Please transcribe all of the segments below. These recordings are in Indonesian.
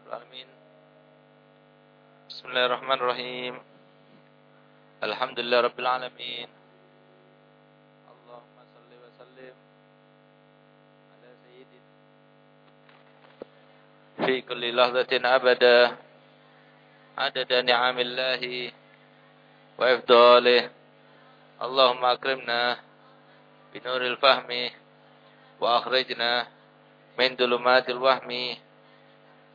رب العالمين. بسم الله الرحمن الرحيم الحمد لله رب العالمين اللهم صل وسلم على سيدنا في كل لحظة أبدا عدد نعم الله وإفضاله اللهم أكرمنا بنور الفهم وأخرجنا من ظلمات الوهم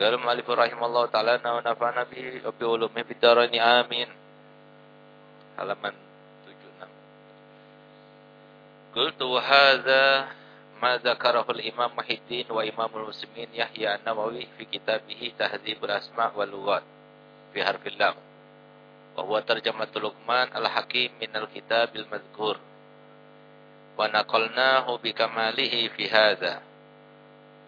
قال المؤلف رحمه الله تعالى ونفعنا به وبعلومه في الدارين آمين halaman 76 قلت وهذا ما ذكره الإمام محي الدين وإمام المسلمين يحيى النووي في كتابه تهذيب الأسماء واللغات في حرف اللام وهو ترجمة لقمان الحكيم من الكتاب المذكور ونقلناه بكماله في هذا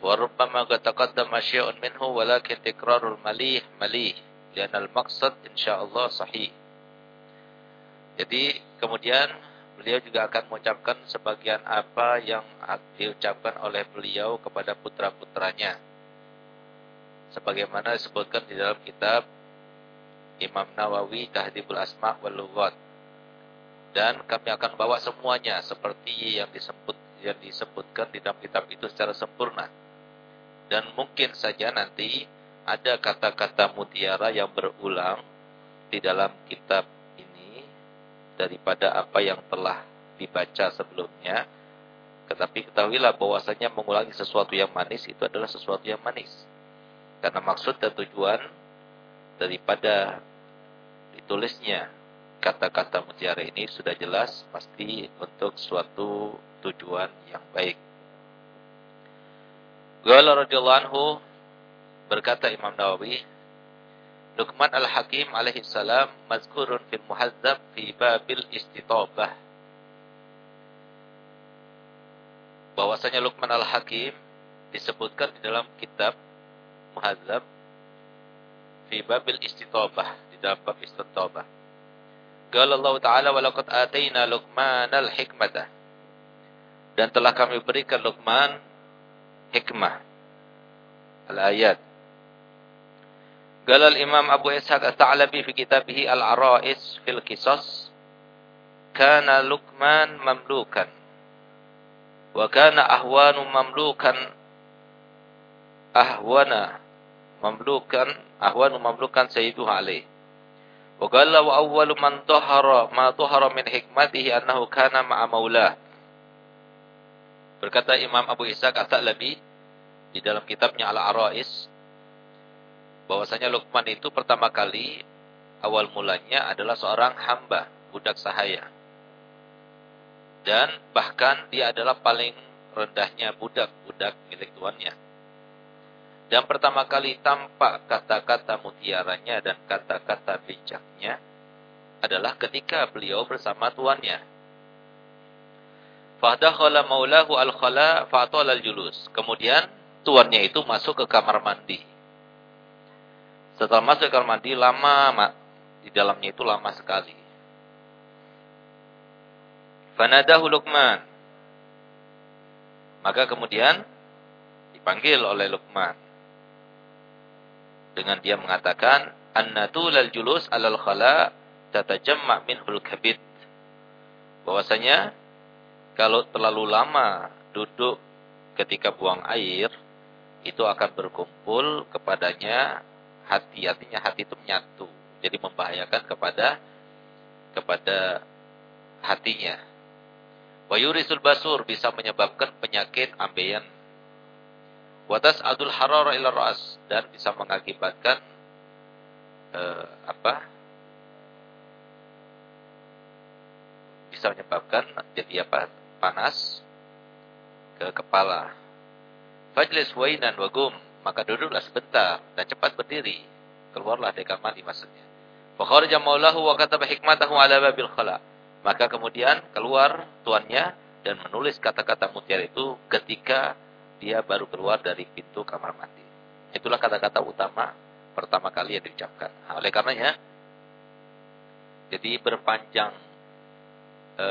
وربما قد تقدم شيء منه ولكن تكرار المليح مليح لأن المقصد إن شاء الله صحيح Jadi kemudian beliau juga akan mengucapkan sebagian apa yang diucapkan oleh beliau kepada putra-putranya. Sebagaimana disebutkan di dalam kitab Imam Nawawi Tahdibul Asma' wal Lughat. Dan kami akan bawa semuanya seperti yang disebut yang disebutkan di dalam kitab itu secara sempurna. Dan mungkin saja nanti ada kata-kata mutiara yang berulang di dalam kitab daripada apa yang telah dibaca sebelumnya. Tetapi ketahuilah bahwasanya mengulangi sesuatu yang manis itu adalah sesuatu yang manis. Karena maksud dan tujuan daripada ditulisnya kata-kata mutiara ini sudah jelas pasti untuk suatu tujuan yang baik. Qala radhiyallahu anhu berkata Imam Nawawi Luqman al-Hakim alaihi salam mazkurun fil muhazzab fi babil istitabah. Bahwasanya Luqman al-Hakim disebutkan di dalam kitab muhazzab fi babil istitabah di dalam bab istitabah. Qala Allah Ta'ala wa laqad Luqman al-hikmata. Dan telah kami berikan Luqman hikmah. Al-ayat. Galal Imam Abu Ishaq As-Sa'labi fi kitabih Al-Arais fil Qisas kana Luqman mamlukan wa kana ahwanu mamlukan ahwana mamlukan ahwanu mamlukan sayyiduhu alaihi wa qala wa awwalu man dhahara ma dhahara min hikmatihi annahu kana ma'a Berkata Imam Abu Ishaq At-Ta'labi di dalam kitabnya Al-Arais bahwasanya Luqman itu pertama kali awal mulanya adalah seorang hamba, budak sahaya. Dan bahkan dia adalah paling rendahnya budak-budak milik tuannya. Dan pertama kali tampak kata-kata mutiaranya dan kata-kata bijaknya adalah ketika beliau bersama tuannya. Fahdakhala maulahu al-khala fa'atala al-julus. Kemudian tuannya itu masuk ke kamar mandi. Setelah masuk ke kamar mandi lama di dalamnya itu lama sekali. Fanadahu Luqman. Maka kemudian dipanggil oleh Luqman. Dengan dia mengatakan, Annatulal julus alal khala tatajamma minhul kabid. Bahwasanya kalau terlalu lama duduk ketika buang air, itu akan berkumpul kepadanya hati. Artinya hati itu menyatu. Jadi membahayakan kepada kepada hatinya. Wayurisul basur bisa menyebabkan penyakit ambeien. Watas adul harara ila ras dan bisa mengakibatkan uh, apa? Bisa menyebabkan jadi apa? Panas ke kepala. Fajlis wainan wagum, maka duduklah sebentar dan cepat berdiri. Keluarlah dari kamar maksudnya. Fakharaja maulahu wa kataba hikmatahu ala babil khala. Maka kemudian keluar tuannya dan menulis kata-kata mutiara itu ketika dia baru keluar dari pintu kamar mandi. Itulah kata-kata utama pertama kali yang diucapkan. Oleh karenanya, jadi berpanjang e,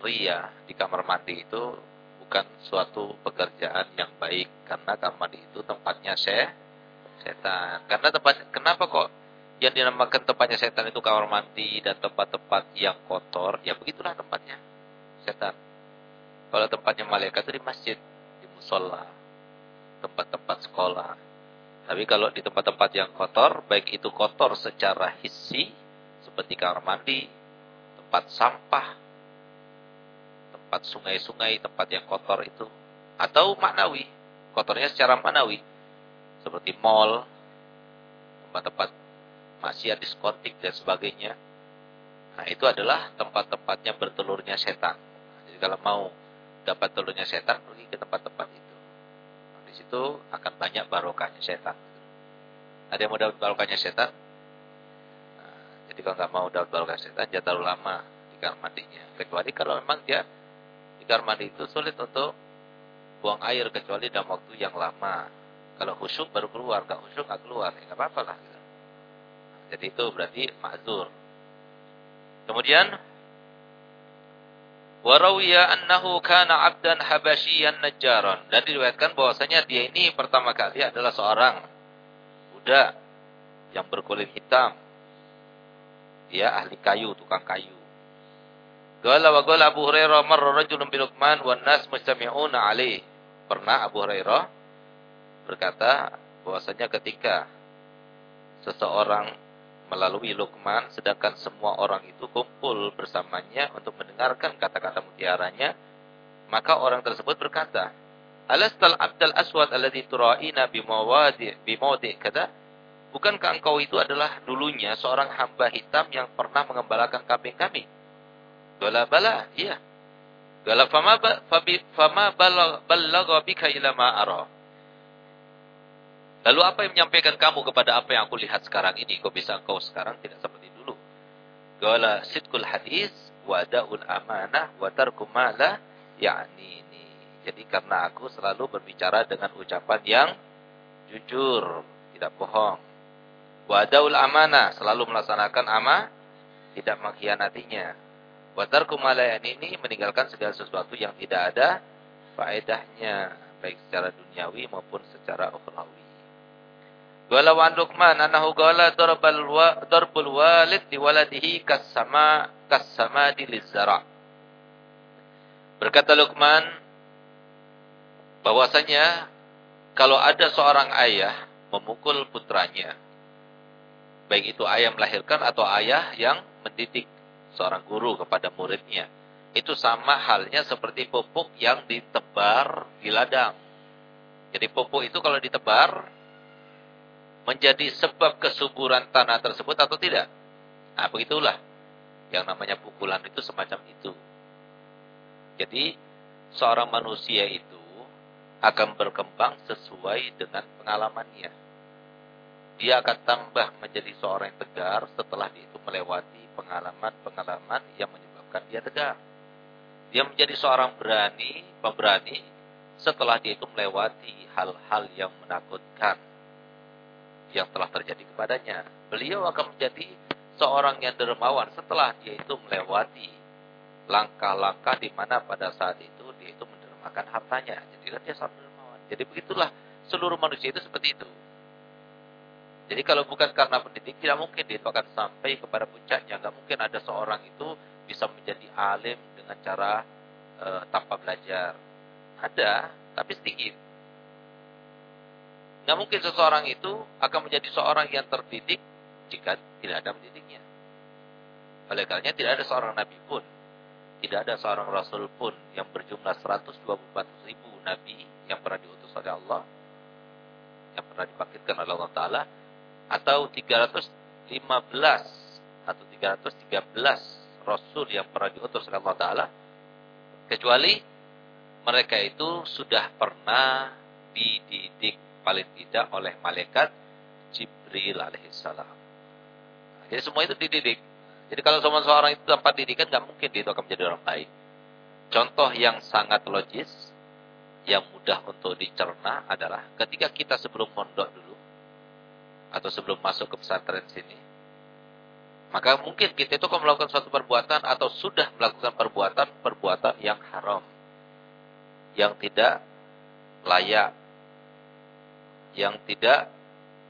ria di kamar mandi itu bukan suatu pekerjaan yang baik karena kamar mandi itu tempatnya se setan. Karena tempat kenapa kok yang dinamakan tempatnya setan itu kamar mandi dan tempat-tempat yang kotor, ya begitulah tempatnya setan. Kalau tempatnya malaikat itu di masjid, di musola, tempat-tempat sekolah. Tapi kalau di tempat-tempat yang kotor, baik itu kotor secara hissi, seperti kamar mandi, tempat sampah, tempat sungai-sungai, tempat yang kotor itu, atau maknawi, kotornya secara maknawi, seperti mall, tempat-tempat maksiat diskotik dan sebagainya. Nah, itu adalah tempat-tempatnya bertelurnya setan. Jadi kalau mau dapat telurnya setan, pergi ke tempat-tempat itu. Di situ akan banyak barokahnya setan. Ada yang mau dapat barokahnya setan? Nah, jadi kalau nggak mau dapat barokahnya setan, terlalu lama di kamar mandinya. Kecuali kalau memang dia di kamar mandi itu sulit untuk buang air kecuali dalam waktu yang lama. Kalau khusyuk baru keluar, kalau khusyuk nggak keluar, ya nggak apa-apa lah. Gitu. Jadi itu berarti ma'zur. Kemudian warawiya annahu kana 'abdan habasyian najjaran dan diriwayatkan bahwasanya dia ini pertama kali adalah seorang budak yang berkulit hitam. Dia ahli kayu, tukang kayu. Qala wa qala Abu Hurairah marra rajulun bi Luqman wan nas mustami'una alaih. Pernah Abu Hurairah berkata bahwasanya ketika seseorang melalui Luqman sedangkan semua orang itu kumpul bersamanya untuk mendengarkan kata-kata mutiaranya maka orang tersebut berkata Alastal abdal aswad alladhi tura'ina bimawadi bimawdi kada Bukankah engkau itu adalah dulunya seorang hamba hitam yang pernah mengembalakan kambing kami? Gala bala, iya. Gala fama fama balagha bika ila ma ara. Lalu apa yang menyampaikan kamu kepada apa yang aku lihat sekarang ini? Kok bisa engkau sekarang tidak seperti dulu? Gala sidkul hadis wa da'ul amanah wa tarku ya'ni ini. Jadi karena aku selalu berbicara dengan ucapan yang jujur, tidak bohong. Wa da'ul amanah, selalu melaksanakan amanah, tidak mengkhianatinya. Wa tarku mala ya'ni ini meninggalkan segala sesuatu yang tidak ada faedahnya, baik secara duniawi maupun secara ukhrawi. Walau an Luqman annahu qala darbal wa darbul walid di waladihi kasama kasama di lizara. Berkata Luqman bahwasanya kalau ada seorang ayah memukul putranya baik itu ayah melahirkan atau ayah yang mendidik seorang guru kepada muridnya itu sama halnya seperti pupuk yang ditebar di ladang. Jadi pupuk itu kalau ditebar menjadi sebab kesuburan tanah tersebut atau tidak. Nah, begitulah. Yang namanya pukulan itu semacam itu. Jadi, seorang manusia itu akan berkembang sesuai dengan pengalamannya. Dia akan tambah menjadi seorang yang tegar setelah dia itu melewati pengalaman-pengalaman yang menyebabkan dia tegar. Dia menjadi seorang berani, pemberani setelah dia itu melewati hal-hal yang menakutkan yang telah terjadi kepadanya. Beliau akan menjadi seorang yang dermawan setelah dia itu melewati langkah-langkah di mana pada saat itu dia itu mendermakan hartanya. Jadi kan dia sangat dermawan. Jadi begitulah seluruh manusia itu seperti itu. Jadi kalau bukan karena pendidik, tidak mungkin itu akan sampai kepada puncaknya. Tidak mungkin ada seorang itu bisa menjadi alim dengan cara e, tanpa belajar. Ada, tapi sedikit. Nggak mungkin seseorang itu akan menjadi seorang yang terdidik jika tidak ada mendidiknya. Oleh karenanya tidak ada seorang nabi pun, tidak ada seorang rasul pun yang berjumlah 124 ribu nabi yang pernah diutus oleh Allah, yang pernah dibangkitkan oleh Allah Ta'ala, atau 315 atau 313 rasul yang pernah diutus oleh Allah Ta'ala, kecuali mereka itu sudah pernah dididik paling tidak oleh malaikat Jibril alaihissalam. Jadi semua itu dididik. Jadi kalau semua seorang itu tanpa didikan, nggak mungkin dia itu akan menjadi orang baik. Contoh yang sangat logis, yang mudah untuk dicerna adalah ketika kita sebelum mondok dulu, atau sebelum masuk ke pesantren sini, maka mungkin kita itu akan melakukan suatu perbuatan atau sudah melakukan perbuatan-perbuatan yang haram, yang tidak layak, yang tidak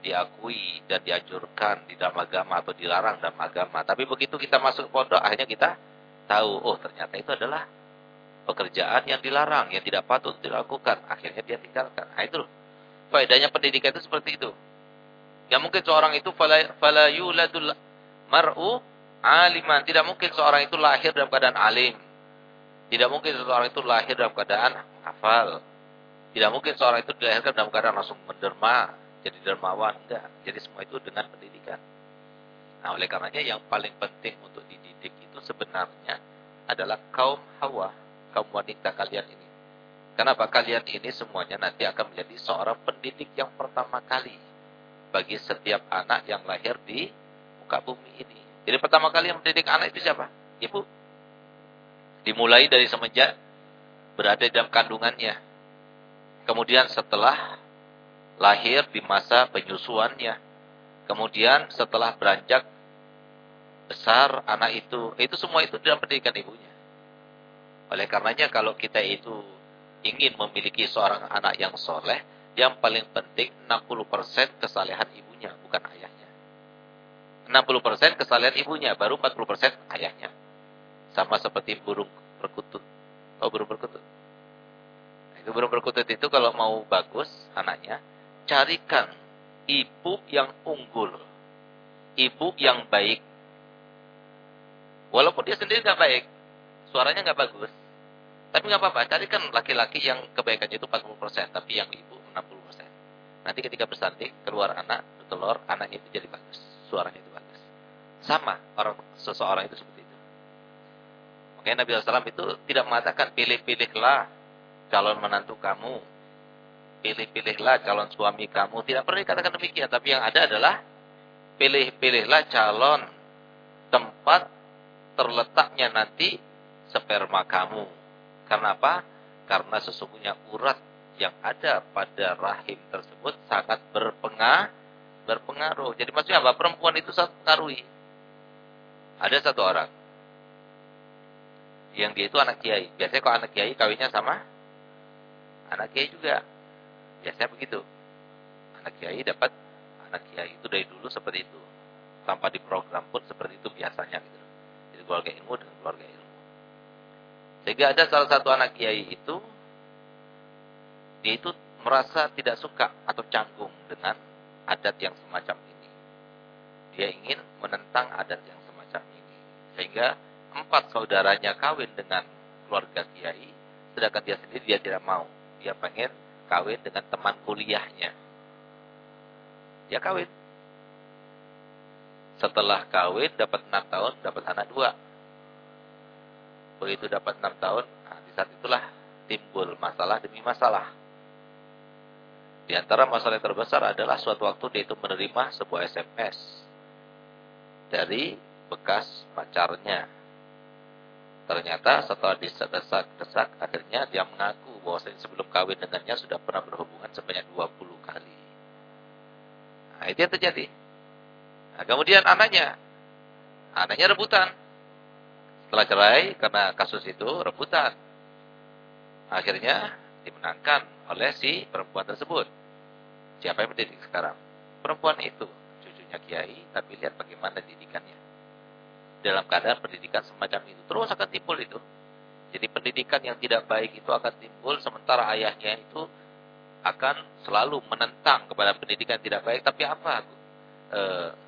diakui dan dianjurkan di dalam agama atau dilarang dalam agama. Tapi begitu kita masuk pondok, akhirnya kita tahu, oh ternyata itu adalah pekerjaan yang dilarang, yang tidak patut dilakukan. Akhirnya dia tinggalkan. Nah itu loh. Faedahnya pendidikan itu seperti itu. Yang mungkin seorang itu fala yuladul mar'u aliman. Tidak mungkin seorang itu lahir dalam keadaan alim. Tidak mungkin seorang itu lahir dalam keadaan hafal. Tidak mungkin seorang itu dilahirkan dalam keadaan langsung menderma jadi dermawan. Enggak. Jadi semua itu dengan pendidikan. Nah, oleh karenanya yang paling penting untuk dididik itu sebenarnya adalah kaum hawa, kaum wanita kalian ini. Kenapa kalian ini semuanya nanti akan menjadi seorang pendidik yang pertama kali bagi setiap anak yang lahir di muka bumi ini. Jadi pertama kali yang mendidik anak itu siapa? Ibu. Dimulai dari semenjak berada dalam kandungannya. Kemudian setelah lahir di masa penyusuannya. Kemudian setelah beranjak besar anak itu, itu semua itu dalam pendidikan ibunya. Oleh karenanya kalau kita itu ingin memiliki seorang anak yang soleh, yang paling penting 60% kesalehan ibunya, bukan ayahnya. 60% kesalehan ibunya, baru 40% ayahnya. Sama seperti burung perkutut. Oh burung perkutut. Itu burung perkutut itu kalau mau bagus anaknya, carikan ibu yang unggul, ibu yang baik. Walaupun dia sendiri nggak baik, suaranya nggak bagus, tapi nggak apa-apa. Carikan laki-laki yang kebaikannya itu 40%, tapi yang ibu 60%. Nanti ketika bersantik, keluar anak, bertelur, anaknya itu jadi bagus. Suaranya itu bagus. Sama orang seseorang itu seperti itu. Makanya Nabi SAW itu tidak mengatakan pilih-pilihlah calon menantu kamu pilih-pilihlah calon suami kamu. Tidak perlu dikatakan demikian, tapi yang ada adalah pilih-pilihlah calon tempat terletaknya nanti sperma kamu. Karena apa? Karena sesungguhnya urat yang ada pada rahim tersebut sangat berpengaruh. berpengaruh. Jadi maksudnya apa? Perempuan itu sangat pengaruhi. Ada satu orang yang dia itu anak kiai. Biasanya kalau anak kiai kawinnya sama anak kiai juga. Biasanya begitu. Anak kiai dapat anak kiai itu dari dulu seperti itu. Tanpa diprogram pun seperti itu biasanya gitu. Jadi keluarga ilmu dengan keluarga ilmu. Sehingga ada salah satu anak kiai itu dia itu merasa tidak suka atau canggung dengan adat yang semacam ini. Dia ingin menentang adat yang semacam ini. Sehingga empat saudaranya kawin dengan keluarga kiai, sedangkan dia sendiri dia tidak mau. Dia pengen kawin dengan teman kuliahnya. Ya kawin. Setelah kawin dapat enam tahun, dapat anak dua. Begitu dapat enam tahun, nah, di saat itulah timbul masalah demi masalah. Di antara masalah yang terbesar adalah suatu waktu dia itu menerima sebuah SMS dari bekas pacarnya Ternyata setelah disesak-desak, akhirnya dia mengaku bahwa sebelum kawin dengannya sudah pernah berhubungan sebanyak 20 kali. Nah, itu yang terjadi. Nah, kemudian anaknya, anaknya rebutan. Setelah cerai, karena kasus itu rebutan. Akhirnya dimenangkan oleh si perempuan tersebut. Siapa yang mendidik sekarang? Perempuan itu, cucunya kiai, tapi lihat bagaimana didikannya dalam keadaan pendidikan semacam itu. Terus akan timbul itu. Jadi pendidikan yang tidak baik itu akan timbul sementara ayahnya itu akan selalu menentang kepada pendidikan tidak baik. Tapi apa e,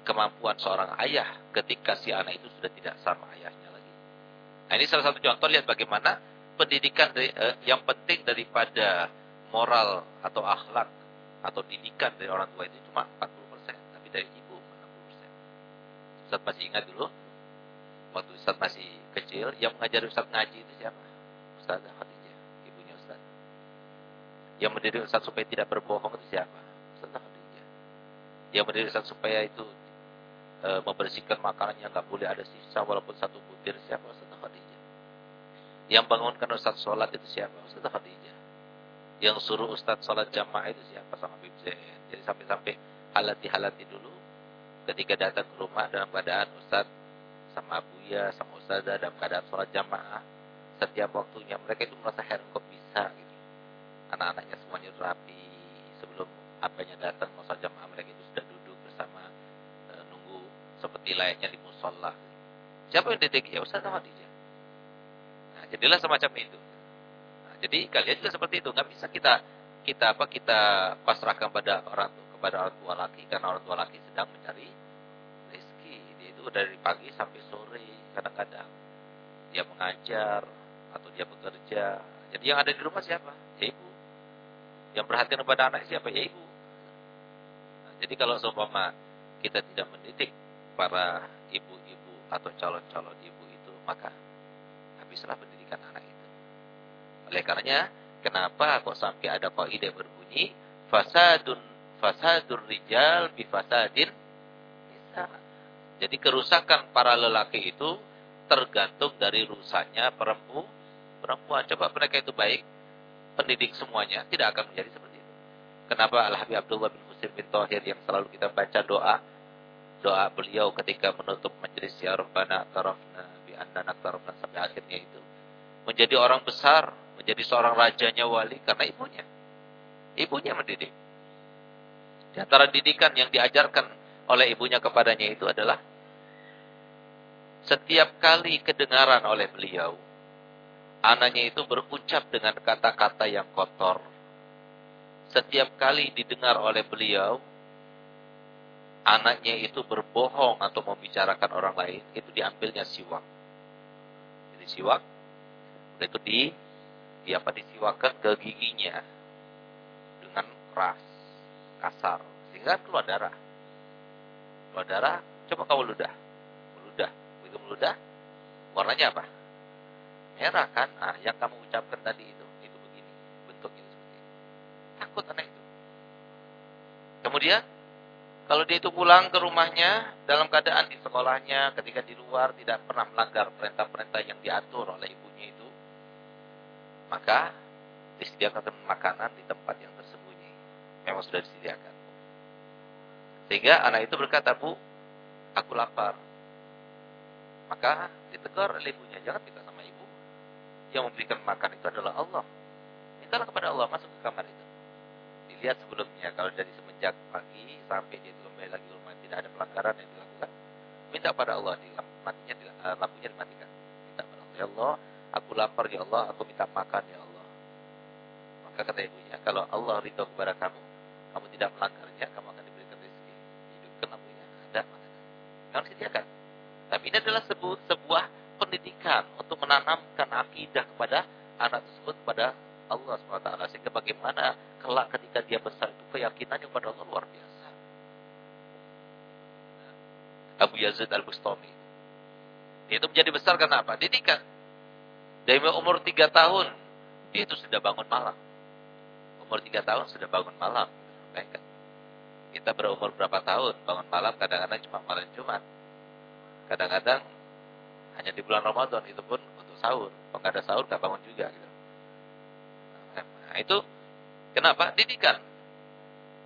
kemampuan seorang ayah ketika si anak itu sudah tidak sama ayahnya lagi? Nah, ini salah satu contoh lihat bagaimana pendidikan dari, e, yang penting daripada moral atau akhlak atau didikan dari orang tua itu cuma 40%, tapi dari ibu 60%. Ustaz masih ingat dulu waktu Ustaz masih kecil yang mengajar Ustaz ngaji itu siapa? Ustaz Khadijah, ibunya Ustaz. Yang mendidik Ustaz supaya tidak berbohong itu siapa? Ustaz Khadijah. Yang mendidik Ustaz supaya itu e, membersihkan yang nggak boleh ada sisa walaupun satu butir siapa? Ustaz Khadijah. Yang bangunkan Ustaz sholat itu siapa? Ustaz Khadijah. Yang suruh Ustaz sholat jamaah itu siapa? Sama Bib Jadi sampai-sampai halati-halati dulu ketika datang ke rumah dalam keadaan Ustaz sama Abuya, sama Ustazah dalam keadaan sholat jamaah setiap waktunya. Mereka itu merasa heran kok bisa gitu. Anak-anaknya semuanya rapi sebelum apanya datang sholat jamaah mereka itu sudah duduk bersama e, nunggu seperti layaknya di musola. Siapa yang detik? Ya Ustaz Khadijah. Nah, jadilah semacam itu. Jadi kalian juga seperti itu. Nggak bisa kita kita apa kita pasrahkan pada orang kepada orang tua laki karena orang tua laki sedang mencari dari pagi sampai sore kadang-kadang dia mengajar atau dia bekerja. Jadi yang ada di rumah siapa? Ya ibu. Yang perhatian kepada anak siapa? Ya ibu. Nah, jadi kalau seumpama kita tidak mendidik para ibu-ibu atau calon-calon ibu itu, maka habislah pendidikan anak itu. Oleh karenanya, kenapa kok sampai ada ide berbunyi fasadun fasadur rijal bi fasadin nisa. Jadi kerusakan para lelaki itu tergantung dari rusaknya perempuan. Perempuan coba mereka itu baik, pendidik semuanya tidak akan menjadi seperti itu. Kenapa Al Habib Abdullah bin Husain bin Tohir yang selalu kita baca doa doa beliau ketika menutup majelis ya Rabbana tarafna bi annana tarafna sampai akhirnya itu menjadi orang besar, menjadi seorang rajanya wali karena ibunya. Ibunya mendidik. Di antara didikan yang diajarkan oleh ibunya kepadanya itu adalah setiap kali kedengaran oleh beliau, anaknya itu berucap dengan kata-kata yang kotor. Setiap kali didengar oleh beliau, anaknya itu berbohong atau membicarakan orang lain, itu diambilnya siwak. Jadi siwak, itu di, apa disiwakan ke giginya dengan keras, kasar, sehingga keluar darah. Keluar darah, coba kau ludah begitu meludah, warnanya apa? Merah kan? Ah, yang kamu ucapkan tadi itu, itu begini, bentuknya seperti ini. Takut anak itu. Kemudian, kalau dia itu pulang ke rumahnya, dalam keadaan di sekolahnya, ketika di luar, tidak pernah melanggar perintah-perintah yang diatur oleh itu, maka disediakan makanan di tempat yang tersembunyi. Memang sudah disediakan. Sehingga anak itu berkata, Bu, aku lapar. Maka ditegur oleh ibunya, jangan minta sama ibu. Yang memberikan makan itu adalah Allah. Mintalah kepada Allah, masuk ke kamar itu. Dilihat sebelumnya, kalau dari semenjak pagi sampai dia kembali lagi rumah, tidak ada pelanggaran yang dilakukan. Minta pada Allah, matinya, uh, lampunya dimatikan. Minta pada Allah, ya Allah, aku lapar ya Allah, aku minta makan ya Allah. Maka kata ibunya, kalau Allah ridho kepada kamu, kamu tidak melanggarnya, kamu akan diberikan rezeki. Hidupkan lampunya, ada makanan. Kamu sediakan. Tapi ini adalah sebuah, sebuah pendidikan untuk menanamkan akidah kepada anak tersebut kepada Allah SWT. Sehingga bagaimana kelak ketika dia besar itu keyakinannya kepada Allah luar biasa. Abu Yazid Al-Bustami. Dia itu menjadi besar karena apa? Didikan. Dari umur tiga tahun, dia itu sudah bangun malam. Umur tiga tahun sudah bangun malam. Kita berumur berapa tahun? Bangun malam kadang-kadang cuma malam Jumat kadang-kadang hanya di bulan Ramadan itu pun untuk sahur. Kalau ada sahur nggak bangun juga. Gitu. Nah, itu kenapa? Didikan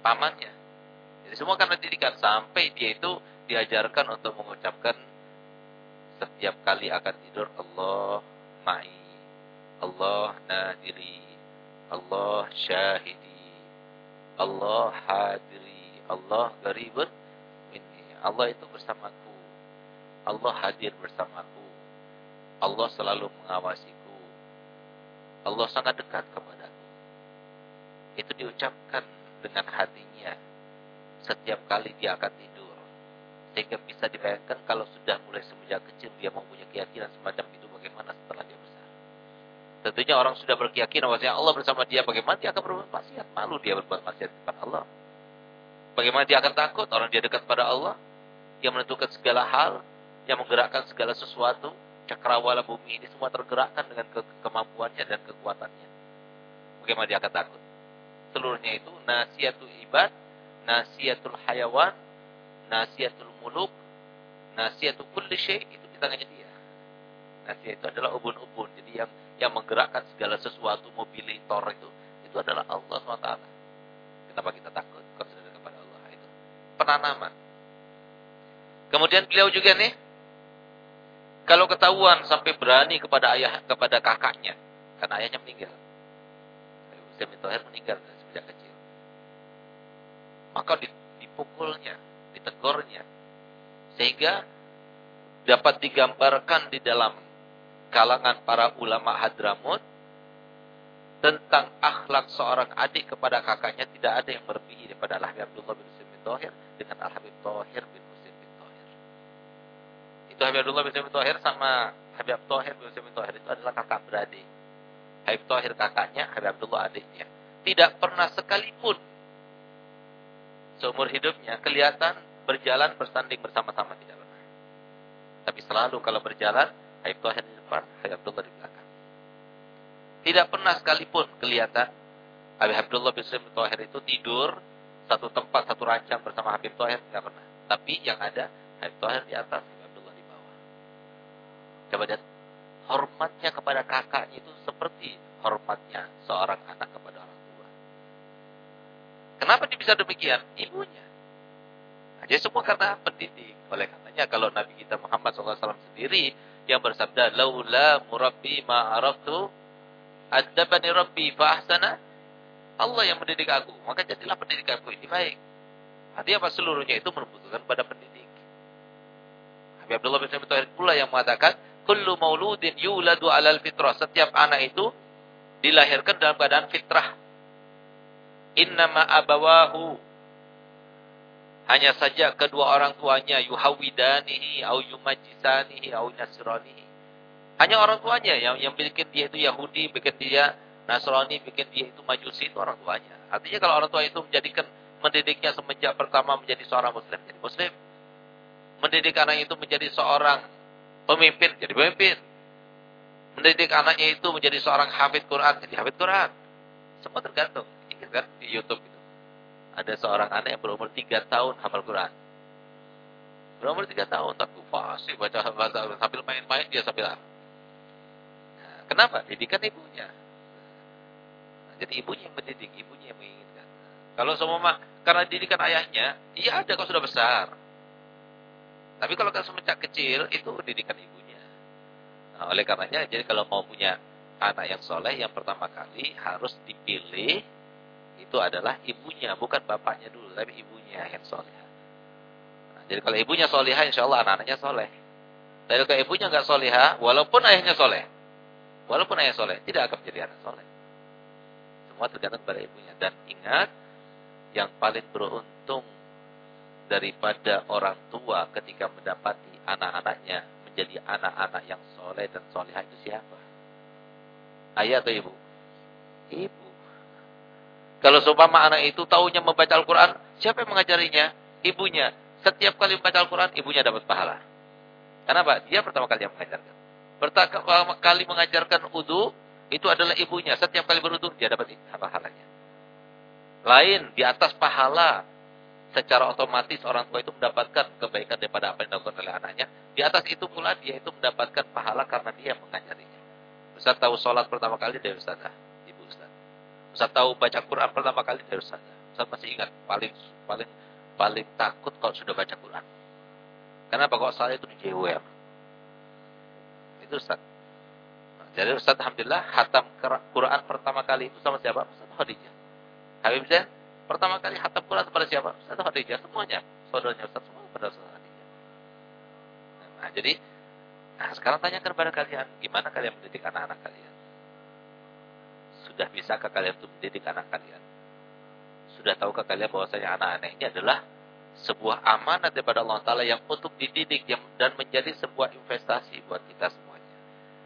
pamannya. Jadi semua karena didikan sampai dia itu diajarkan untuk mengucapkan setiap kali akan tidur Allah ma'i, Allah nadiri, Allah syahidi, Allah hadiri, Allah garibun ini. Allah itu bersamaku. Allah hadir bersamaku. Allah selalu mengawasiku. Allah sangat dekat kepadaku. itu diucapkan dengan hatinya setiap kali dia akan tidur. Sehingga bisa dibayangkan kalau sudah mulai semenjak kecil dia mempunyai keyakinan semacam itu bagaimana. Tentunya orang sudah berkeyakinan bahwasanya Allah bersama dia bagaimana dia akan berbuat maksiat. Malu dia berbuat maksiat kepada Allah. Bagaimana dia akan takut orang dia dekat pada Allah. Dia menentukan segala hal. Yang menggerakkan segala sesuatu. Cakrawala bumi ini semua tergerakkan dengan ke kemampuannya dan kekuatannya. Bagaimana dia akan takut? Seluruhnya itu nasiatul ibad, nasiatul hayawan, nasiatul muluk, nasiatul kulli syai' itu di tangannya dia. Nasiat itu adalah ubun-ubun. Jadi yang yang menggerakkan segala sesuatu mobilitor itu itu adalah Allah SWT. Kenapa kita takut sudah kepada Allah itu? Penanaman. Kemudian beliau juga nih kalau ketahuan sampai berani kepada ayah kepada kakaknya karena ayahnya meninggal. Muslim Toher meninggal sejak kecil. Maka dipukulnya, ditegurnya. Sehingga dapat digambarkan di dalam kalangan para ulama Hadramut tentang akhlak seorang adik kepada kakaknya tidak ada yang berlebihi daripada Al-Habib Abdullah bin Muslim bin Tohir dengan Al-Habib Tohir bin Muslim bin Tohir. Itu Habib Abdullah bin Muslim bin Tohir sama Habib Tohir bin Muslim bin Tohir itu adalah kakak beradik. Habib Tohir kakaknya, Habib Abdullah adiknya. Tidak pernah sekalipun seumur hidupnya kelihatan berjalan bersanding bersama-sama tidak pernah. Tapi selalu kalau berjalan Habib Tohir depan, Habib Abdullah di belakang. Tidak pernah sekalipun kelihatan Habib Abdullah bin Sulaim Tohir itu tidur satu tempat, satu rancang bersama Habib Tohir, tidak pernah. Tapi yang ada Habib Tohir di atas, Habib Abdullah di bawah. Coba lihat, hormatnya kepada kakaknya itu seperti hormatnya seorang anak kepada orang tua. Kenapa dia bisa demikian? Ibunya. Nah, jadi semua karena pendidik. Oleh katanya kalau Nabi kita Muhammad SAW sendiri yang bersabda laula murabbi ma araftu adabani rabbi fa ahsana. Allah yang mendidik aku maka jadilah pendidik aku ini baik. Artinya apa seluruhnya itu membutuhkan pada pendidik. Habib Abdullah bin Sa'id pula yang mengatakan kullu mauludin yuladu alal fitrah. Setiap anak itu dilahirkan dalam keadaan fitrah. Innama abawahu hanya saja kedua orang tuanya yuhawidanihi au yumajisanihi au nasranihi. Hanya orang tuanya yang yang bikin dia itu Yahudi, bikin dia Nasrani, bikin dia itu Majusi itu orang tuanya. Artinya kalau orang tua itu menjadikan mendidiknya semenjak pertama menjadi seorang muslim, jadi muslim. Mendidik anak itu menjadi seorang pemimpin, jadi pemimpin. Mendidik anaknya itu menjadi seorang hafid Quran, jadi hafid Quran. Semua tergantung. Ingat kan di YouTube ada seorang anak yang berumur tiga tahun hafal Quran. Berumur tiga tahun tapi fasih baca bahasa sambil main-main dia sambil nah, Kenapa? Didikan ibunya. Nah, jadi ibunya yang mendidik, ibunya yang menginginkan. Kalau semua karena didikan ayahnya, iya ada kalau sudah besar. Tapi kalau kan semenjak kecil itu didikan ibunya. Nah, oleh karenanya, jadi kalau mau punya anak yang soleh, yang pertama kali harus dipilih itu adalah ibunya, bukan bapaknya dulu, tapi ibunya yang soleh. Nah, jadi kalau ibunya solehah, insya Allah anak-anaknya soleh. Tapi kalau ibunya nggak soleha, walaupun ayahnya soleh, walaupun ayah soleh, tidak akan menjadi anak soleh. Semua tergantung pada ibunya. Dan ingat, yang paling beruntung daripada orang tua ketika mendapati anak-anaknya menjadi anak-anak yang soleh dan soleha itu siapa? Ayah atau ibu? Ibu. Kalau seumpama anak itu tahunya membaca Al-Quran, siapa yang mengajarinya? Ibunya. Setiap kali membaca Al-Quran, ibunya dapat pahala. Kenapa? Dia pertama kali yang mengajarkan. Pertama kali mengajarkan udu, itu adalah ibunya. Setiap kali berudu, dia dapat pahalanya. Lain, di atas pahala, secara otomatis orang tua itu mendapatkan kebaikan daripada apa yang dilakukan oleh anaknya. Di atas itu pula dia itu mendapatkan pahala karena dia mengajarinya. Ustaz tahu sholat pertama kali dari Ustazah. Ustaz tahu baca Quran pertama kali dari Ustaz. Ustaz masih ingat paling paling paling takut kalau sudah baca Quran. Kenapa kok saya itu di JWM? Itu Ustaz. jadi Ustaz Alhamdulillah hatam Quran pertama kali itu sama siapa? Ustaz Khadijah. Habib Zain pertama kali hatam Quran kepada siapa? Ustaz Khadijah. Semuanya. Saudaranya Ustaz semua pada Ustaz Khadijah. Nah, jadi nah sekarang tanyakan kepada kalian, gimana kalian mendidik anak-anak kalian? Sudah bisakah kalian untuk mendidik anak kalian? sudah tahukah kalian bahwasanya anak-anak ini adalah sebuah amanat daripada Allah Ta'ala yang untuk dididik dan menjadi sebuah investasi buat kita semuanya.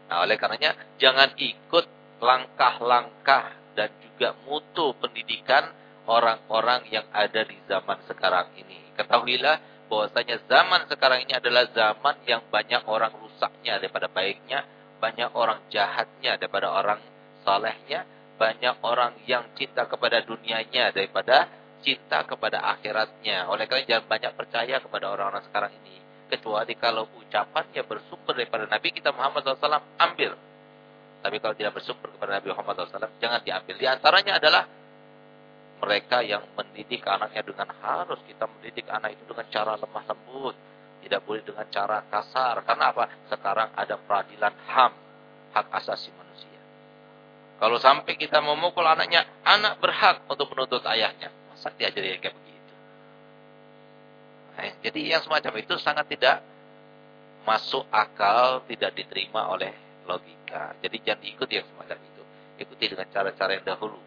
Nah, oleh karenanya jangan ikut langkah-langkah dan juga mutu pendidikan orang-orang yang ada di zaman sekarang ini. Ketahuilah bahwasanya zaman sekarang ini adalah zaman yang banyak orang rusaknya daripada baiknya, banyak orang jahatnya daripada orang salehnya, banyak orang yang cinta kepada dunianya daripada cinta kepada akhiratnya. Oleh karena jangan banyak percaya kepada orang-orang sekarang ini. Kecuali kalau ucapannya bersumber daripada Nabi kita Muhammad SAW, ambil. Tapi kalau tidak bersumber kepada Nabi Muhammad SAW, jangan diambil. Di antaranya adalah mereka yang mendidik anaknya dengan harus kita mendidik anak itu dengan cara lemah lembut. Tidak boleh dengan cara kasar. Karena apa? Sekarang ada peradilan HAM, hak asasi manusia kalau sampai kita memukul anaknya, anak berhak untuk menuntut ayahnya. Masa diajari kayak begitu? Nah, jadi yang semacam itu sangat tidak masuk akal, tidak diterima oleh logika. Jadi jangan ikuti yang semacam itu. Ikuti dengan cara-cara yang dahulu.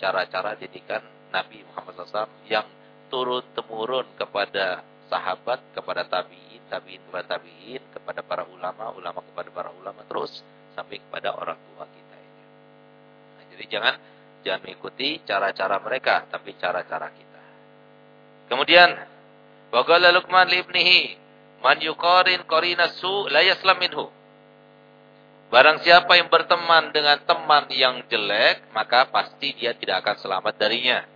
Cara-cara didikan Nabi Muhammad SAW yang turun-temurun kepada sahabat, kepada tabi'in, tabi'in kepada tabi'in, kepada para ulama, ulama kepada para ulama, terus sampai kepada orang tua kita. Jadi jangan jangan mengikuti cara-cara mereka, tapi cara-cara kita. Kemudian, waqala Luqman li ibnihi, man yuqarin qarina su la yaslam minhu. Barang siapa yang berteman dengan teman yang jelek, maka pasti dia tidak akan selamat darinya.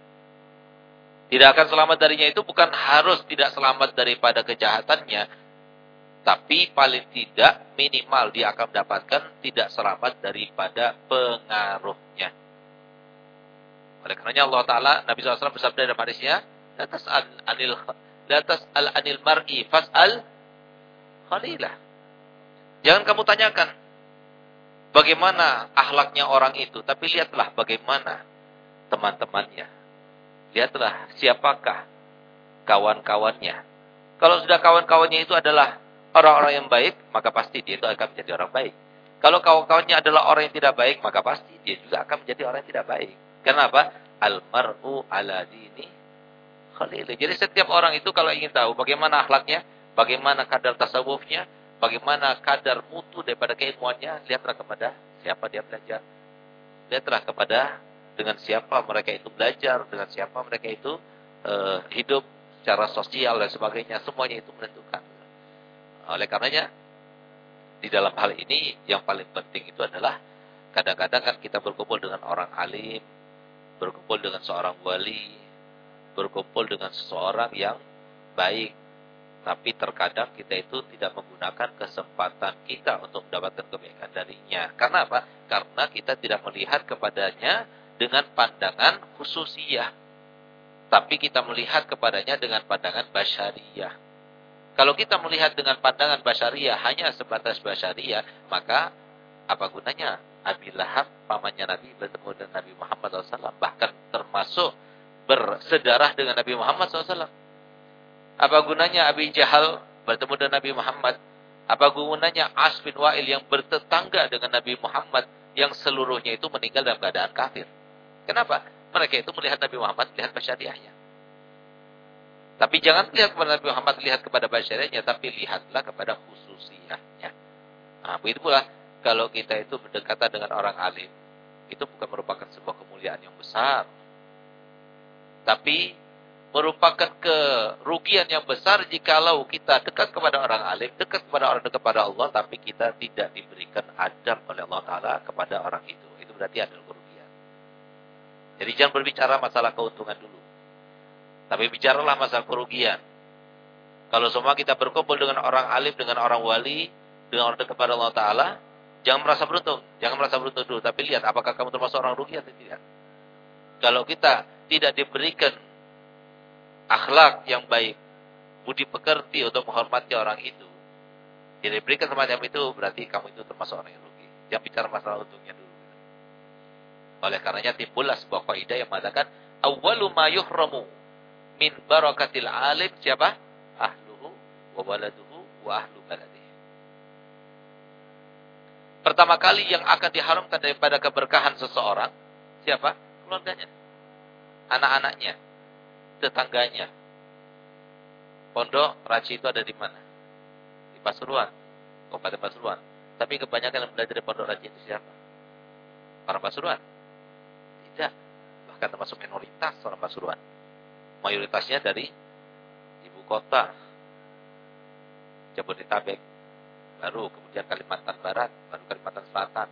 Tidak akan selamat darinya itu bukan harus tidak selamat daripada kejahatannya, tapi paling tidak minimal dia akan mendapatkan tidak selamat daripada pengaruhnya. Oleh karenanya Allah Ta'ala, Nabi SAW bersabda dalam hadisnya, Latas anil Latas al anil mar'i fas'al khalilah. Jangan kamu tanyakan bagaimana ahlaknya orang itu, tapi lihatlah bagaimana teman-temannya. Lihatlah siapakah kawan-kawannya. Kalau sudah kawan-kawannya itu adalah orang-orang yang baik, maka pasti dia itu akan menjadi orang baik. Kalau kawan-kawannya adalah orang yang tidak baik, maka pasti dia juga akan menjadi orang yang tidak baik. Kenapa? Almaru ala dini khalili. Jadi setiap orang itu kalau ingin tahu bagaimana akhlaknya, bagaimana kadar tasawufnya, bagaimana kadar mutu daripada keilmuannya, lihatlah kepada siapa dia belajar. Lihatlah kepada dengan siapa mereka itu belajar, dengan siapa mereka itu uh, hidup secara sosial dan sebagainya. Semuanya itu menentukan. Oleh karenanya, di dalam hal ini yang paling penting itu adalah kadang-kadang kan kita berkumpul dengan orang alim, berkumpul dengan seorang wali, berkumpul dengan seseorang yang baik. Tapi terkadang kita itu tidak menggunakan kesempatan kita untuk mendapatkan kebaikan darinya. Karena apa? Karena kita tidak melihat kepadanya dengan pandangan khususiyah. Tapi kita melihat kepadanya dengan pandangan basyariyah. Kalau kita melihat dengan pandangan basyariah hanya sebatas basyariah, maka apa gunanya Abi Lahab pamannya Nabi bertemu dengan Nabi Muhammad SAW bahkan termasuk bersedarah dengan Nabi Muhammad SAW. Apa gunanya Abi Jahal bertemu dengan Nabi Muhammad? Apa gunanya As bin Wa'il yang bertetangga dengan Nabi Muhammad yang seluruhnya itu meninggal dalam keadaan kafir? Kenapa? Mereka itu melihat Nabi Muhammad, melihat basyariahnya. Tapi jangan lihat kepada Nabi Muhammad, lihat kepada basyariahnya, tapi lihatlah kepada khususiyahnya. Nah, begitu pula kalau kita itu berdekatan dengan orang alim, itu bukan merupakan sebuah kemuliaan yang besar. Tapi merupakan kerugian yang besar jikalau kita dekat kepada orang alim, dekat kepada orang dekat kepada Allah, tapi kita tidak diberikan adab oleh Allah Ta'ala kepada orang itu. Itu berarti adalah kerugian. Jadi jangan berbicara masalah keuntungan dulu. Tapi bicaralah masalah kerugian. Kalau semua kita berkumpul dengan orang alim, dengan orang wali, dengan orang dekat kepada Allah Ta'ala, jangan merasa beruntung. Jangan merasa beruntung dulu. Tapi lihat, apakah kamu termasuk orang rugi atau tidak. Kalau kita tidak diberikan akhlak yang baik, budi pekerti untuk menghormati orang itu, tidak diberikan semacam itu, berarti kamu itu termasuk orang yang rugi. Jangan bicara masalah untungnya dulu. Oleh karenanya timbullah sebuah kaidah yang mengatakan, awwalu ma yuhramu min barakatil alim siapa? Ahluhu wa waladuhu wa ahlu baladih. Pertama kali yang akan diharamkan daripada keberkahan seseorang siapa? Keluarganya. Anak-anaknya. tetangganya. Pondok Raci itu ada di mana? Di Pasuruan, Kabupaten Pasuruan. Tapi kebanyakan yang belajar di Pondok Raci itu siapa? Orang Pasuruan? Tidak. Bahkan termasuk minoritas orang Pasuruan. Mayoritasnya dari ibu kota. Jabodetabek. Baru kemudian Kalimantan Barat. Baru Kalimantan Selatan.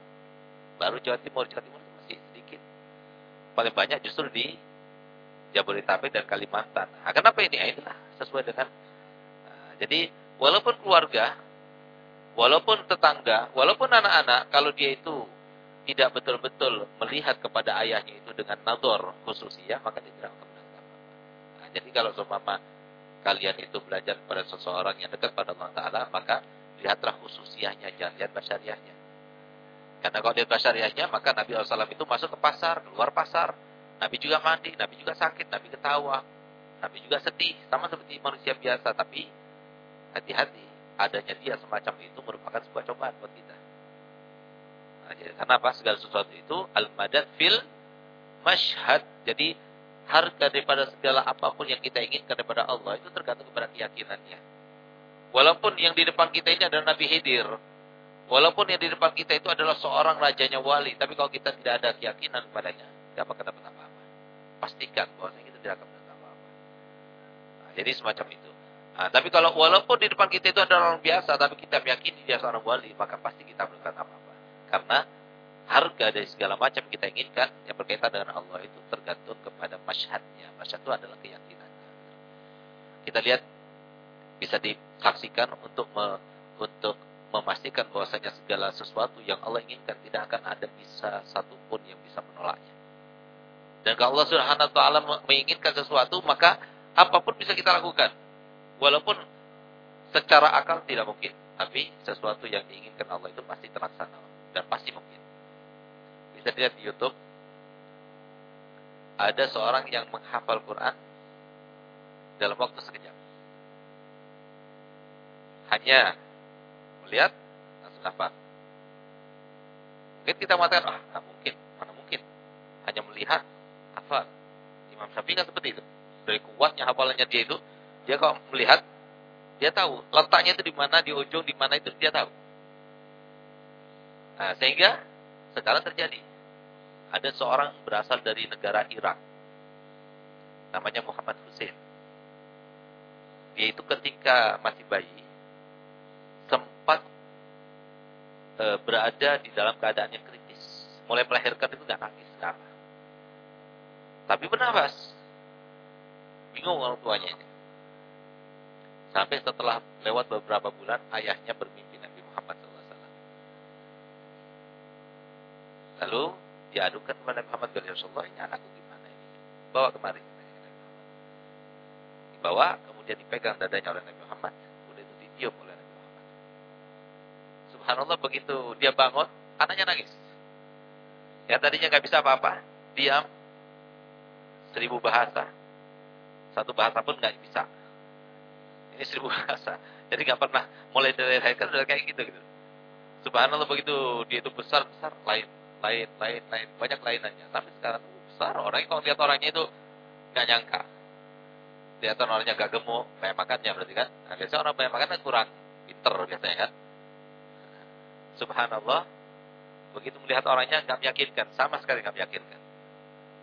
Baru Jawa Timur. Jawa Timur masih sedikit. Paling banyak justru di Jabodetabek dan Kalimantan. Nah, kenapa ini? Inilah sesuai dengan nah, jadi walaupun keluarga, walaupun tetangga, walaupun anak-anak, kalau dia itu tidak betul-betul melihat kepada ayahnya itu dengan nador khususnya, maka dia tidak akan mendapat apa-apa. Nah, jadi kalau seumpama kalian itu belajar pada seseorang yang dekat pada Allah Ta'ala, maka lihatlah khususianya, jangan lihat basyariahnya. Karena kalau lihat basyariahnya, maka Nabi SAW itu masuk ke pasar, keluar pasar, Nabi juga mandi, Nabi juga sakit, Nabi ketawa, Nabi juga sedih, sama seperti manusia biasa. Tapi hati-hati, adanya dia semacam itu merupakan sebuah cobaan buat kita. Nah, jadi, karena apa? Segala sesuatu itu al-madad fil mashhad. Jadi harga daripada segala apa pun yang kita inginkan daripada Allah itu tergantung kepada keyakinannya. Walaupun yang di depan kita ini adalah Nabi Hidir, walaupun yang di depan kita itu adalah seorang rajanya wali, tapi kalau kita tidak ada keyakinan kepadanya, tidak akan dapat apa pastikan bahwa kita tidak akan mendapat apa-apa. Nah, jadi semacam itu. Nah, tapi kalau walaupun di depan kita itu ada orang biasa, tapi kita meyakini dia seorang wali, maka pasti kita belum apa-apa. Karena harga dari segala macam kita inginkan yang berkaitan dengan Allah itu tergantung kepada masyhadnya. Masyhad itu adalah keyakinannya. Kita lihat bisa disaksikan untuk me, untuk memastikan bahwasanya segala sesuatu yang Allah inginkan tidak akan ada bisa satupun yang bisa menolaknya. Dan kalau Allah Subhanahu wa taala menginginkan sesuatu, maka apa pun bisa kita lakukan. Walaupun secara akal tidak mungkin, tapi sesuatu yang diinginkan Allah itu pasti terlaksana dan pasti mungkin. Bisa dilihat di YouTube ada seorang yang menghafal Quran dalam waktu sekejap. Hanya melihat langsung hafal. Mungkin kita mengatakan, ah, mungkin, mana mungkin. Hanya melihat hafal. Imam Syafi'i kan seperti itu. Dari kuatnya hafalannya dia itu, dia kalau melihat, dia tahu letaknya itu di mana, di ujung di mana itu dia tahu. Nah, sehingga sekarang terjadi. Ada seorang berasal dari negara Irak. Namanya Muhammad Hussein. Dia itu ketika masih bayi, sempat e, berada di dalam keadaan yang kritis. Mulai melahirkan itu nggak nangis, nggak tapi bernafas. Bingung orang tuanya ini. Sampai setelah lewat beberapa bulan, ayahnya bermimpi Nabi Muhammad SAW. Lalu diadukan kepada Muhammad ya Rasulullah, ini anakku gimana ini? Bawa kemari. Dibawa, kemudian dipegang dadanya oleh Nabi Muhammad. Kemudian itu ditiup oleh Nabi Muhammad. Subhanallah begitu dia bangun, anaknya nangis. Yang tadinya nggak bisa apa-apa, diam, seribu bahasa. Satu bahasa pun nggak bisa. Ini seribu bahasa. Jadi nggak pernah mulai dari lahirkan udah kayak gitu gitu. Subhanallah begitu dia itu besar besar lain lain lain lain banyak lainannya. Tapi sekarang besar orangnya kalau lihat orangnya itu nggak nyangka. Lihat orangnya gak gemuk, banyak makannya berarti kan. Nah, biasanya orang banyak makan kan kurang pinter biasanya kan. Subhanallah, begitu melihat orangnya nggak meyakinkan, sama sekali nggak meyakinkan.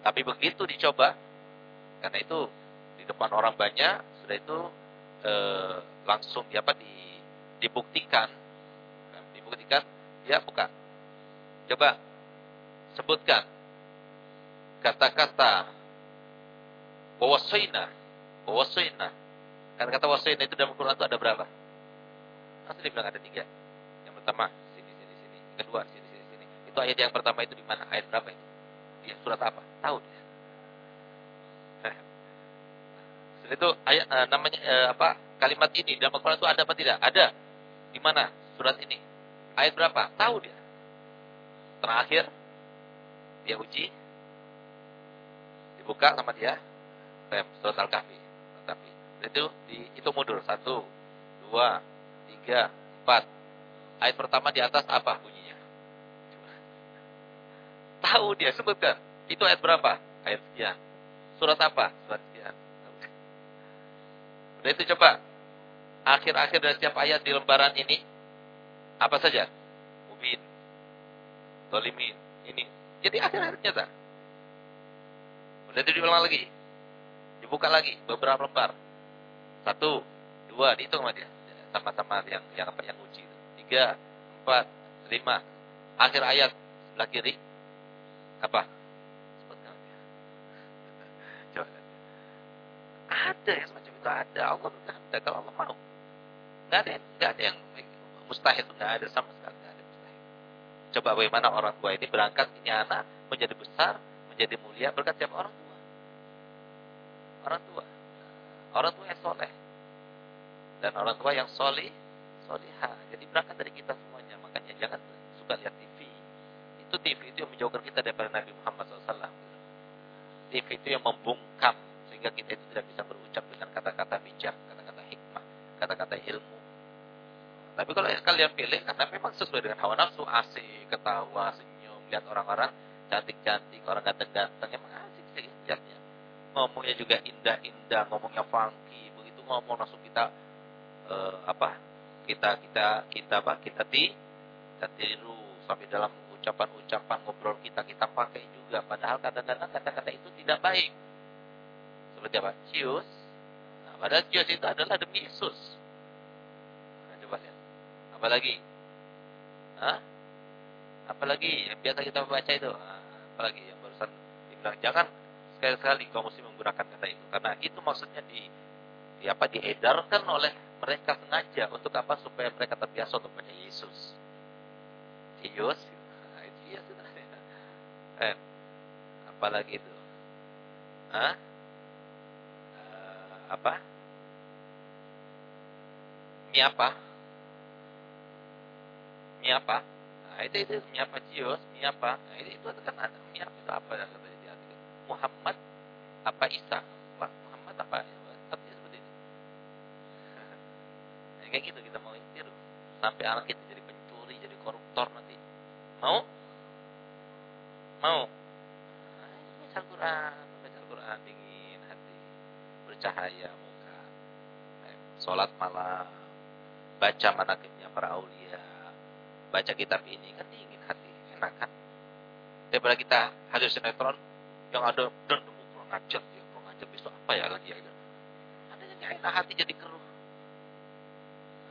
Tapi begitu dicoba, karena itu di depan orang banyak, sudah itu e, langsung ya apa di, dibuktikan, dibuktikan, ya bukan. Coba sebutkan kata-kata wawasaina, wawasaina. Karena kata wasaina itu dalam Quran itu ada berapa? Langsung dibilang ada tiga. Yang pertama sini sini sini, kedua sini sini sini. Itu ayat yang pertama itu di mana? Ayat berapa itu? Dia surat apa? Tahu dia. Itu ayat uh, namanya uh, apa? Kalimat ini dalam Al-Qur'an itu ada apa tidak? Ada. Di mana? Surat ini. Ayat berapa? Tahu dia. Terakhir dia uji dibuka sama dia rem surat Al-Kahfi. Tapi itu di itu mundur satu, dua, tiga, empat. Ayat pertama di atas apa bunyi? Tahu dia sebutkan. Itu ayat berapa? Ayat sekian. Surat apa? Surat sekian. Udah itu coba. Akhir-akhir dari setiap ayat di lembaran ini. Apa saja? Mubin. Tolimin. Ini. Jadi akhir-akhirnya tak. Udah itu diulang lagi. Dibuka lagi. Beberapa lembar. Satu. Dua. Dihitung sama dia. Sama-sama yang yang apa yang uji. Tiga. Empat. Lima. Akhir ayat. Sebelah kiri. Apa? Ada yang semacam itu ada. Allah ada kalau Allah mau. Nggak ada, nggak ada yang mustahil nggak ada sama sekali. Coba bagaimana orang tua ini berangkat ini anak menjadi besar, menjadi mulia berkat siapa orang tua. Orang tua, orang tua yang soleh dan orang tua yang solih, solihah. Jadi berangkat dari kita semuanya. Makanya jangan suka lihat TV. Itu TV itu yang menjauhkan kita daripada Nabi Muhammad SAW. TV itu yang membungkam sehingga kita itu tidak bisa berucap dengan kata-kata bijak, kata-kata hikmah, kata-kata ilmu. Tapi kalau kalian pilih, karena memang sesuai dengan hawa nafsu, asik, ketawa, senyum, lihat orang-orang cantik-cantik, orang ganteng-ganteng, emang asik sih lihatnya. Ngomongnya juga indah-indah, ngomongnya funky, begitu ngomong langsung kita uh, apa? Kita kita kita apa? Kita ti kita tiru sampai dalam ucapan-ucapan ngobrol kita kita pakai juga padahal kadang-kadang kata-kata itu tidak baik seperti apa? Cius. Nah, padahal cius itu adalah demi Yesus. Apalagi? Hah? Apalagi yang biasa kita baca itu? Apalagi yang barusan dibilang jangan sekali-sekali kaum muslim menggunakan kata itu karena itu maksudnya di, di apa diedarkan oleh mereka sengaja untuk apa supaya mereka terbiasa untuk baca Yesus. Cius. Nah. Eh, apalagi itu? Hah? apa? Mie apa? Mie apa? Nah, itu itu mie apa cios, mie apa? Nah, itu, itu kan ada mie apa itu apa yang katanya di artikel. Muhammad apa Isa? Wah, Muhammad apa? Artinya seperti itu. nah, kayak gitu kita mau tiru sampai anak kita jadi pencuri, jadi koruptor nanti. Mau? Mau? Baca Al-Quran, baca Al-Quran dingin hati, bercahaya muka. Sholat malam, baca aulia, baca kitab ini kan dingin hati, enak kan? Daripada kita hadir sinetron yang ada dan demu kurang ajar, ya kurang ajar besok apa ya lagi ya? Ada yang enak hati jadi keruh.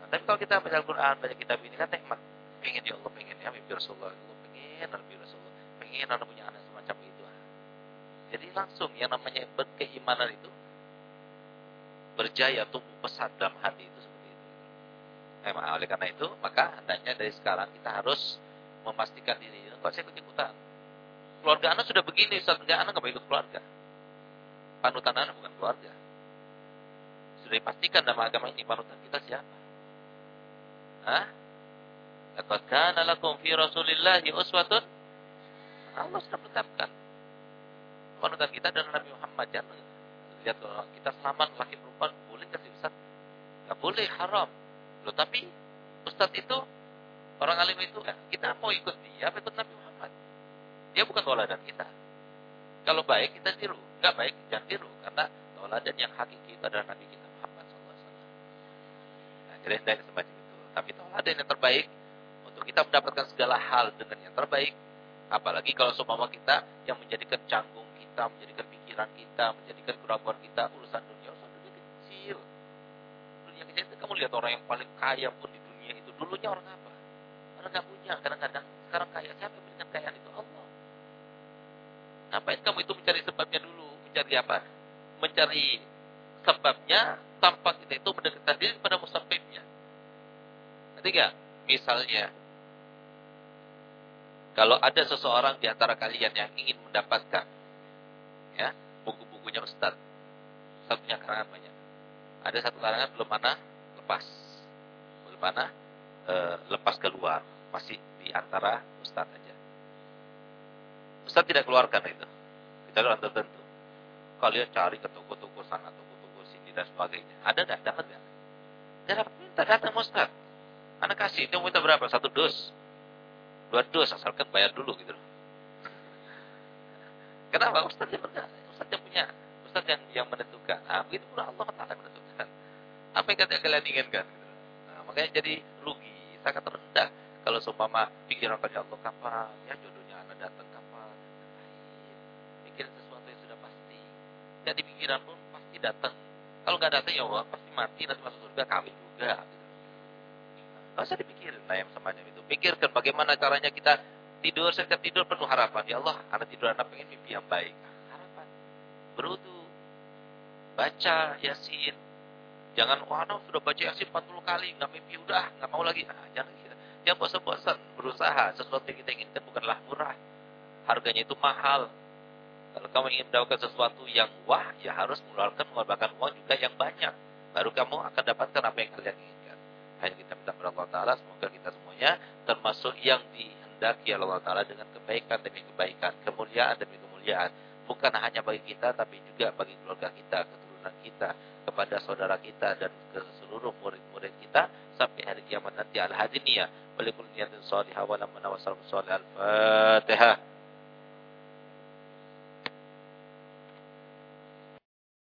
Nah, tapi kalau kita baca Al-Quran, baca kitab ini kan nikmat. Pengen ya Allah, pengen ya mimpi Rasulullah, Allah pengen Nabi Rasulullah, pengen anak punya anak semacam itu. Jadi langsung yang namanya berkeimanan itu berjaya tumbuh pesat dalam hati itu itu. Nah, oleh karena itu, maka hendaknya dari sekarang kita harus memastikan diri. Enggak saya ikut-ikutan. Keluarga anak sudah begini, saat enggak anak enggak mau ikut keluarga. Panutan anak bukan keluarga. Sudah dipastikan dalam agama ini panutan kita siapa? Hah? Laqad kana lakum fi Rasulillahi uswatun Allah sudah menetapkan panutan kita adalah Nabi Muhammad jangan lihat kalau kita selamat laki perempuan boleh kasih Ustaz? Gak boleh, haram. Loh tapi Ustaz itu orang alim itu kan kita mau ikut dia apa ikut Nabi Muhammad? Dia bukan toladan kita. Kalau baik kita tiru, nggak baik jangan tiru karena toladan yang hakiki itu adalah Nabi kita Muhammad SAW. Nah, jadi semacam itu. Tapi toladan yang terbaik untuk kita mendapatkan segala hal dengan yang terbaik. Apalagi kalau seumpama kita yang menjadikan canggung kita, menjadikan pikiran kita, menjadikan keraguan kita urusan dunia, urusan dunia kecil. Dunia kecil kamu lihat orang yang paling kaya pun di dunia itu dulunya orang apa? Orang nggak punya kadang-kadang. Sekarang kaya siapa yang berikan kekayaan itu Allah. Ngapain kamu itu mencari sebabnya dulu? Mencari apa? Mencari sebabnya tanpa kita itu mendekatkan diri pada musabibnya. Ketiga, misalnya kalau ada seseorang di antara kalian yang ingin mendapatkan ya buku-bukunya. Ustadz punya karangan banyak. Ada satu karangan belum mana lepas. Belum mana e, lepas keluar. Masih di antara Ustadz aja. Ustadz tidak keluarkan itu. Kita orang tertentu. Kalian cari ke toko-toko sana, toko-toko sini dan sebagainya. Ada nggak? Dapat nggak? Tidak dapat minta datang Ustadz. Anak kasih, dia minta berapa? Satu dos. Dua dos, asalkan bayar dulu gitu loh. Kenapa? Ustaz Ustaz yang punya, Ustaz yang, yang menentukan. Nah, begitu pula Allah Taala menentukan. Apa yang kalian inginkan? Nah, makanya jadi rugi, sangat rendah. Kalau seumpama pikiran ya Allah kapan ya jodohnya anak datang kapan? Pikiran sesuatu yang sudah pasti. Jadi pikiran pun pasti datang. Kalau nggak datang ya Allah pasti mati nanti masuk surga kawin juga. Gak usah dipikirin lah yang semacam itu. Pikirkan bagaimana caranya kita tidur, setiap tidur penuh harapan. Ya Allah, anak tidur anak pengen mimpi yang baik. Harapan. Berudu. Baca Yasin. Jangan, wah no, sudah baca Yasin 40 kali, nggak mimpi, udah, nggak mau lagi. Nah, jangan kita. Jangan bosan-bosan berusaha. Sesuatu yang kita inginkan bukanlah murah. Harganya itu mahal. Kalau kamu ingin mendapatkan sesuatu yang wah, ya harus mengeluarkan mengorbankan uang juga yang banyak. Baru kamu akan dapatkan apa yang kalian inginkan. Hanya kita minta kepada Allah Ta'ala, semoga kita semuanya termasuk yang dihendaki Allah Ta'ala dengan kebaikan demi kebaikan, kemuliaan demi kemuliaan. Bukan hanya bagi kita, tapi juga bagi keluarga kita, keturunan kita, kepada saudara kita, dan ke seluruh murid-murid kita, sampai hari kiamat nanti. Al-Hadiniyah. Walikul niyatin salihah wa lamana wa Al-Fatihah.